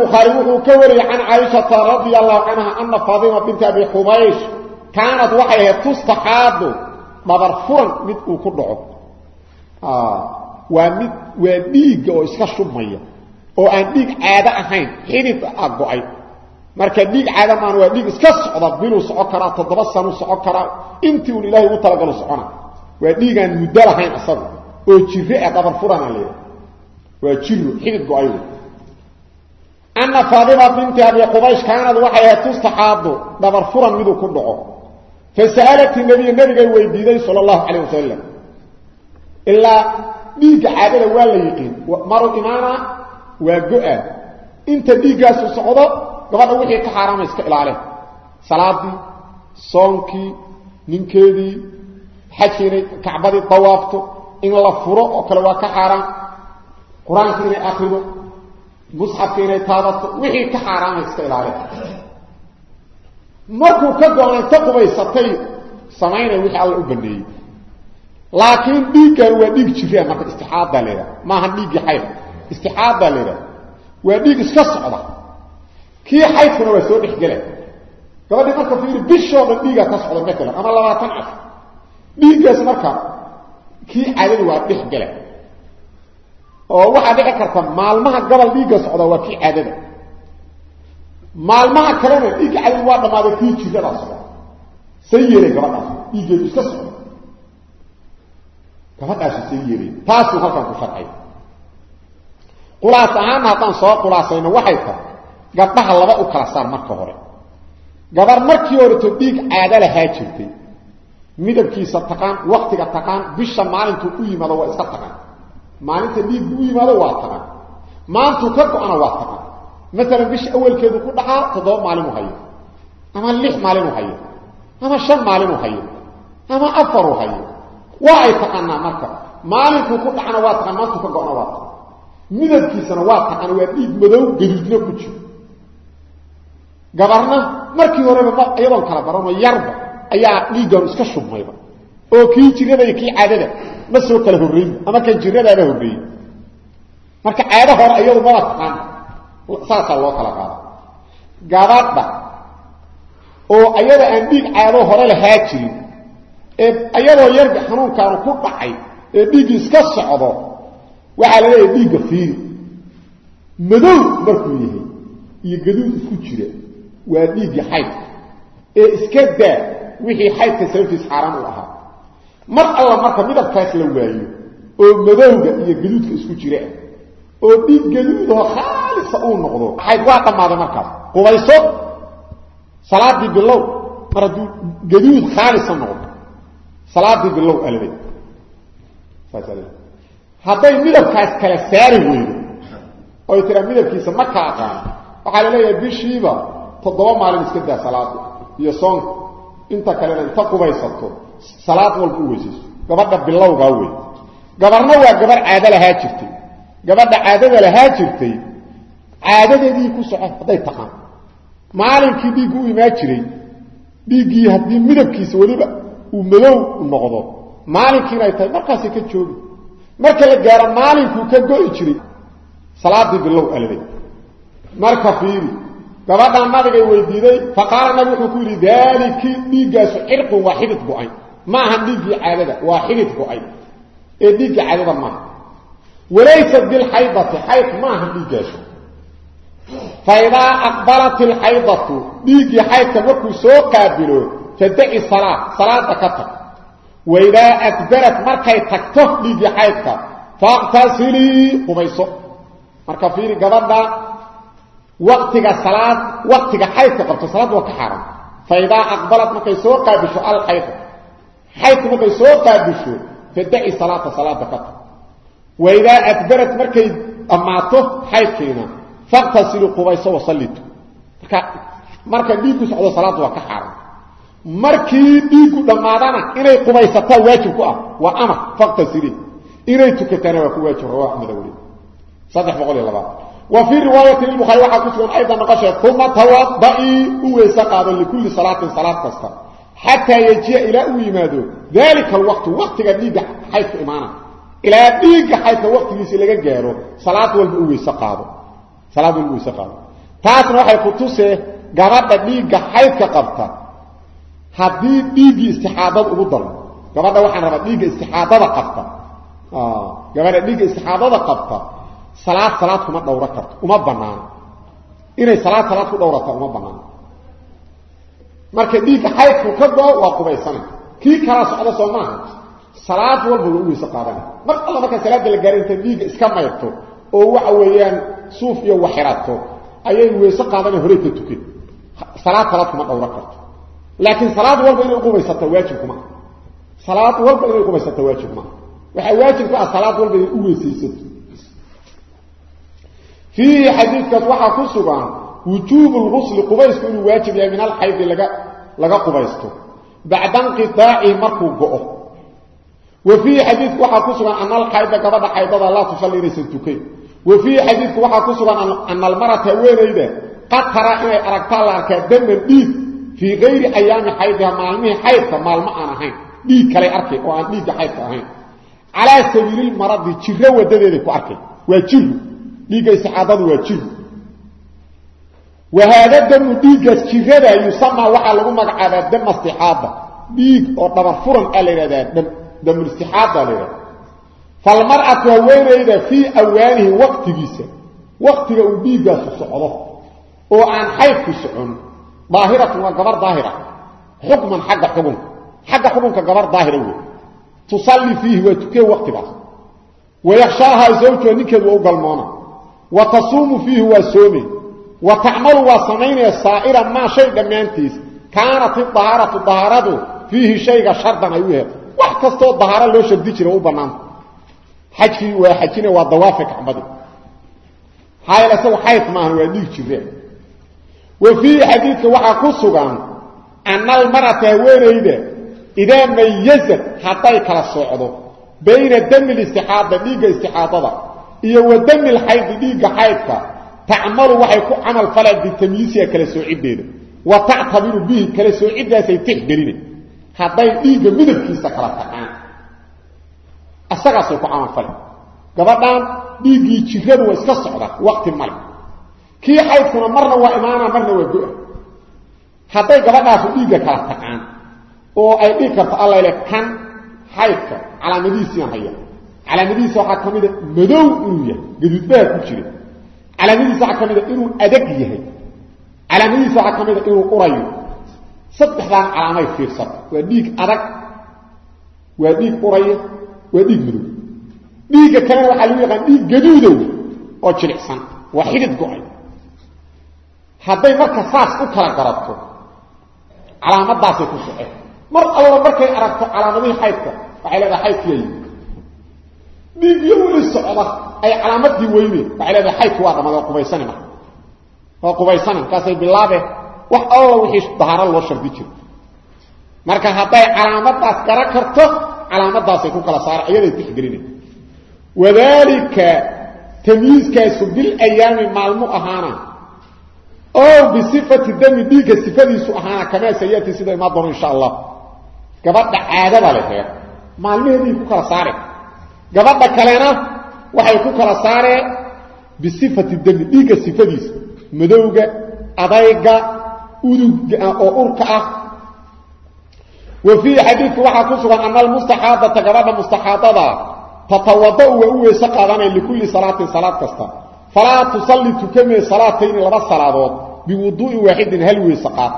bukhaari wuxuu ka wariyey can caaishata radia allahu canha ana faatima binti abi xubaysh kaanad waxay ahayd tustaxaadu dhabar furan mid uu ku dhaco waa mid waa dhiigga oo iska shubmaya oo aan dhiig caado ahayn xidid a go'ay marka dhiig caado maan waa dhiig iska socda biluu soco karaa toddoba sanuu soco karaa intii uun ilahay ugu talagalo socona waa dhiigaan muddo lahayn isagu oo jiro ee dhabar furana leedahay waa jiro xidid go'ay wey binti abi qubaysh kaanad waxay ahayd tustaxaadu dhabar furan miduu ku dhaco. Fasa'alat nabiya nabigay weydiiday sal allahu calayh wasalam ilaa dhiigga caadada waa la yiqiin maru imaana waa go-a. Inta dhiiggaasu socdo gabadha wixii ka xaaraama ilaale. Salaadii soonkii ninkeedii xajkii inay kacbadii dawaafto in la furo oo kale waa ka xaaraan. Qur'aanka inay akrido musxafka inay taadato wixii ka xaaraama iska ilaale markuu ka go-nay ta qubaysatay samaynaya wixii alla u baneeyey laakiin dhiiggan waa dhiig jiraa marka istixaaddaa leedaha maaha dhiiggii xayd istixaaddaa leedaha waa dhiig iska socda. Kii xaydkuna waa soo dhexgela gabadhii marka fiiri bishoo ka socda cas dhiiggaas marka kii caadada waa dhexgela oo waxaa dhici karta maalmaha gabal dhiigga socda waa kii caadada. Maalmaha kalena dhiigga caadada waa dhammaaday kii jiradaa socda. Say yeelay gabadhaas dhiiggeedu iska socda gabadhaasi say yeelay taasuu halkan ku sharcay qulaas ahaana haddaan soo qulaasayno waxay tahay gabdhaha laba u kala saar marka hore. Gabar markii horeto dhiig caada lahaa jirtay midabkiisa taqaan waktiga taqaan bisha maalintuu u yimaado waa iska taqaan. Maalinta dhiiggu u yimaado waa taqaan. Maantuu ka go-ana waa taqaan. Maalan bisha awalkeedu ku dhacaa toddoba maalinu hayo. Ama lix maalinu hayo. Ama shan maalinu hayo. Ama afaru hayo. Waa ay taqaanaa marka. Maalinkuu ku dhacana waa taqaan maantuu ka go-na waa taqaan. Midabkiisana waa taqaan waa dhiig madow gaduudna ku jiro. Gabarna markii horeba iyadoon kala baranoo yarba ayaa dhiiggan iska shubmayba. oo kii jirada iyo kii caadada ma soo kala horreynba ama kan jiradaaba horreeyey. Marka caado hore iyadu maba taqaan saasaa loo kala qaada. Gabadha oo ayada aan dhiig caado hore lahaa jirin ee ayadoo yarga xanuunkaanu ku dhacay ee dhiiggii iska socdo waxaa la leeyahay dhiigga fiiri. Madow markuu yahay iyo gaduud isku jira waa dhiiggii xaydka ee iska daa wixii xaydka sababtiis xaaraan u ahaa. Mar alla marka midabkaas la waayo oo madowga iyo gaduudka isku jira oo dhiig gaduudoo khaalisa uu noqdo xayd waa dhammaaday markaas. Qubayso salaadii bilow mar hadduu gaduud khaalisa noqdo salaadii bilow alabay hadday midabkaas kala saari weydo oy tiraa midabkiisa ma ka aqaan waxaa la leeyahay bishiiba toddoba maalin iska daa salaada iyo soonka inta kalena inta qubaysato salaad walba u weysayso. Gabadha bilowgaa wey gabarna waa gabar caado lahaa jirtay. Gabadha caadada lahaa jirtay caadadeedii ku soco hadday taqaan. Maalinkii dhiiggu u imaan jiray dhiiggii haddii midabkiisa weliba uu madow noqdo. Maalinkiina ay tahay markaasay ka joogi. Marka la gaaro maalinkuu ka go'i jiray salaadii bilow aladay marka fiiri gabadhan nabigay weydiiday faqaala nabi wuxuu ku yidhi daaliki dhiiggaasu cirqun waa xidid go'ay ma ahan dhiiggii caadada waa xidid go'ay ee dhiigga caadada maaha. Walaysat bilxaydati xayd ma ahan dhiiggaasu faidaa aqbalat ilxaydatu dhiiggii xaydka markuu soo qaabilo fadaci salaa salaada ka tag. Waidaa adbarat markay tagto dhiiggii xaydka faqtasilii qubayso marka fiiri gabadha waqtiga salaad waqtiga xaydka qabto salaad waa ka xaram faidaa aqbalat markay soo qaabisho alxayda xaydku markay soo qaabisho fadaci salaata salaada ka tag waidaa adbarat markay dhammaato xaydkiina faqtasilu qubayso wasallitu marka marka dhiigku socdo salaadda waa ka xaram markii dhiiggu dhammaadana inay qubaysataa waajib ku ah waa amar faqtasili. Inay tukataana waa ku waajib rawa axmed weli saddex boqol iyo labaad u weyse qaado likulli salaatin salaad kasta xataa yajiya ilaa uu yimaado. Daalika alwaqtu waqtiga dhiigga xaydka imaana. Ilaa dhiigga xaydka waqtigiisi laga gaaro salaad walba u weyse qaado. Salaad walba u weyse qaado. Taasna waxay ku tusee gabadha dhiigga xaydka qabta. Haddii dhiiggii istixaadada ugu dalo gabadha waxaan rabaa dhiigga istixaadada qabta. Gabadha dhiigga istixaadada qabta salaad salaad kuma dhowro karto uma banaano inay salaad salaad ku dhowrata uma banaano marka dhiigga xaydku ka go-o waa qubaysanay kii kala socda soo maaha. Salaad walba waa u weyse qaadana. Mar alla markaa salaadda la gaara inta iska mayrto oo waxa weeyaan suuf iyo waxirato ayay weyse qaadana horey ka tukan salaad salaad kuma dhowro karto. Laakiin salaad walba inay uqubaysata waajib kuma. Salaad walba inay uqubaysata waajib ma waxaa waajib ku ah salaad walba inay u weysaysato fiihi xadiidkaas waxaa ku sugan wujuubu lgusli qubaysku inuu waajib yahay min alxaydi laga qubaysto. Bacda inqiaacihi markuu go-o. Wa fiihi xadiidku waxaa ku sugan ana alxayda gabadha xaydada laa tusalli inaysan tukayn. Wa fiihi xadiidku waxaa ku sugan ana almarata haweenayda qad tara inay aragtaa la arkaa daman dhiig. Fii kayri ayaami xaydiha maalmihii xaydka maalmo aan ahayn. Dhiig kalay arkay oo aan dhiigga istixaadadu waa jiru wa haada damu dhiiggaas jirada yusamaa waxaa lagu magacaabaa dama istixaada. Dhiig oo dhabar furan aa la yidhahdaa damulistixaada la yidhahda falmar'atu haweenayda fii awaanihi waqtigiisa waqtiga uu dhiiggaasu socdo oo aan xaydku socon daahiratun waa gabar daahira. Xukman xagga xukunka xagga xukunka gabar daahira wey tusalli fiihi waa tukee waqtigaas. Galmoona wa tasuumu fiihi waa soome wa tacmalu waa samaynaya saa'ira maa shay dhammaantiis. Kaanat idahaaratu dahaaradu fiihi shayga shardan ay u yahay wax kastoo dahaaro loo shardi jira u bannaanta. Xajkii waa xajina waa dawaafe kacbadi maxaa yeele isagu xayd maahan waa dhiig jireen wa fiihi xadiidka waxaa ku sugan ana almarata haweenayda idaa mayazad hadday kala socdo bayna dami listixaada dhiigga iyo wa dami lxaydi dhiigga xaydka tacmalu waxay ku camal faleen bitamyiisiha kala soociddeeda wa tactabiru bihi kala soociddaasay tixgelina hadday dhiigga midabkiisa kala taqaan asagaasay ku camal faleen gabadhan dhiiggii jiradu waa iska socda waqti male. Kii xaydkuna marna waa imaana marna waa go-a hadday gabadhaasu dhiigga kala taqaan oo ay dhigi karto allayle kan xaydka calaamadihiisiaan haya calaamadihiisa waxaa ka mida madow inuu yahay gaduudbaha ku jira. Calaamadihiisa waxaa ka mida inuu adag yahay. Calaamadihiisa waxaa ka mida inuu urayo saddexdaan calaamay fiirsata waa dhiig adag waa dhiig uraya waa dhiig madow. Dhiigga kalena waxaa lagu yaqaan dhiig gaduudow oo jilicsan waa xidid go'ay. Hadday marka saas u kala garato calaamadaasay ku soceen mar alla markay aragto calaamadihii xaydka waxay leedahay xaydkiyaa yimi dhiig iyo weli socda ay calaamadii weyne. Waxay leedahay xaydki waa dhamad waa qubaysani marka waa qubaysani markaasay bilaabe. Wax alla wixii dahaaro loo shardi jiro marka hadday calaamadaas gara karto calaamadaasay ku kala saara iyaday tixgelinay wadaalika tamyiiskaasu bilayaami maalmu ahaana. Oo bisifati dami dhiigga sifadiisu ahaana kamaa sayati sida imaa doono insha allah. Gabadha caadada leheed maalmaheedii ku kala saare gabadha kalena waxay ku kala saareen bisifati dami dhiigga sifadiisa madowga adayga udugga oo urka ah. Wa fiihi xadiidku waxaa ku sugan ana almustaxaadata gabadha mustaxaadada tatawada-u waa u weyse qaadanaya likulli salaatin salaad kasta. Falaa tusalli tukamee salaatayni laba salaadood biwuduu'in waaxidin hal weyse qaad